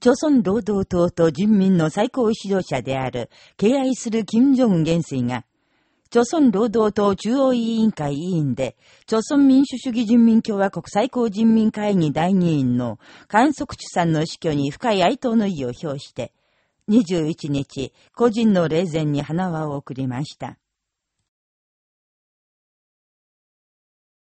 朝鮮労働党と人民の最高指導者である、敬愛する金正恩元帥が、朝鮮労働党中央委員会委員で、朝鮮民主主義人民共和国最高人民会議第二員の観測地さんの死去に深い哀悼の意を表して、21日、個人の霊前に花輪を送りました。